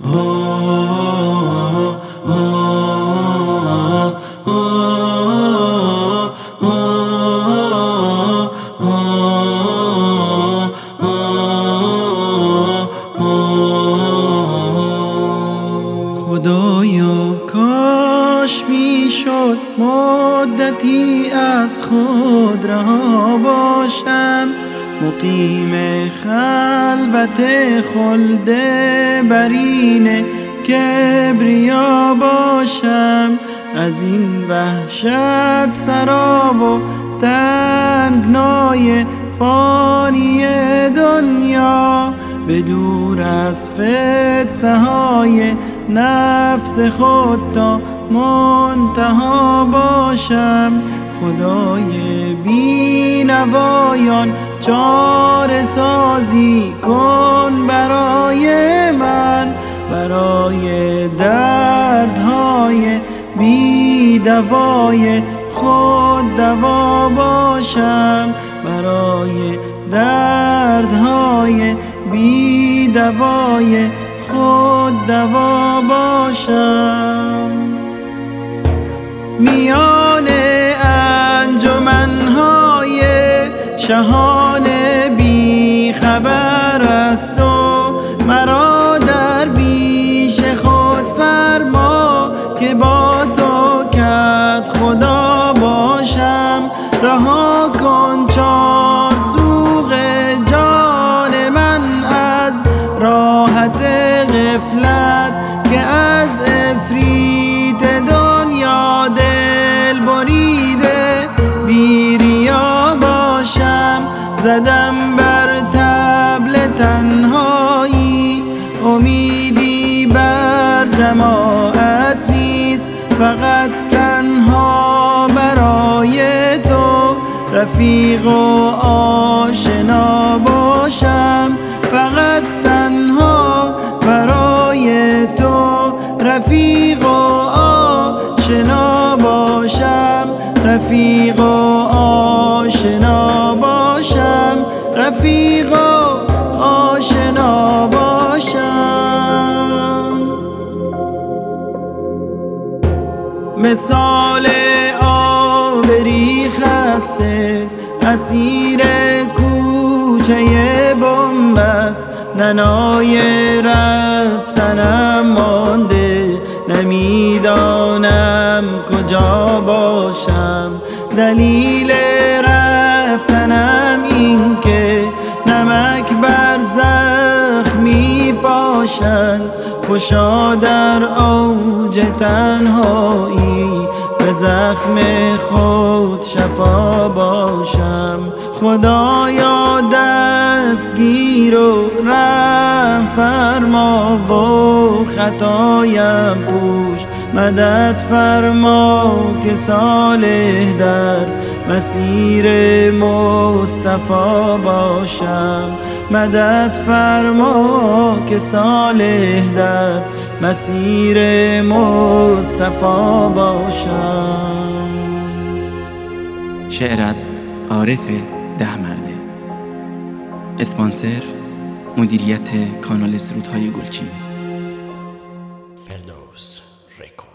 خدایا کاش می‌شد مدتی از خود رها باشم. مقیم خلوت خلد برین کبریا باشم. از این وحشت سراب و تنگنای فانی دنیا. به دور از فتنه های نفس خود تا منتها باشم. خدای بینوایان چار سازی کن برای من برای دردهای بی دوای خود دوا باشم برای دردهای بی دوای خود دوا باشم. میان انجمنهای شهان خبر است و مرا در بیش خود فرما که با تو کت خدا باشم. رها کن چار سوق جان من از راحت غفلت که از افریت دنیا دل بریده. بیریا باشم زدم بر تبل تنهایی امیدی بر جماعت نیست فقط تنها برای تو رفیق و آشنا باشم. فقط رفیق و آشنا باشم. رفیق و آشنا باشم. رفیق مثال آبری خسته اسیر کوچه بمبست ننای رفتنم مانده نمی‌دانم کجا باشم. دلیل رفتنم خوشا در اوج تنهایی به زخم خود شفا باشم. خدایا دستگیر و رحم فرما و خطایم پوش مدد فرما که صالح در مسیر مصطفی باشم. مدد فرما که صالح در مسیر مصطفی باشم. شعر از عارف ده مرده. اسپانسر مدیریت کانال سرودهای گلچین. record.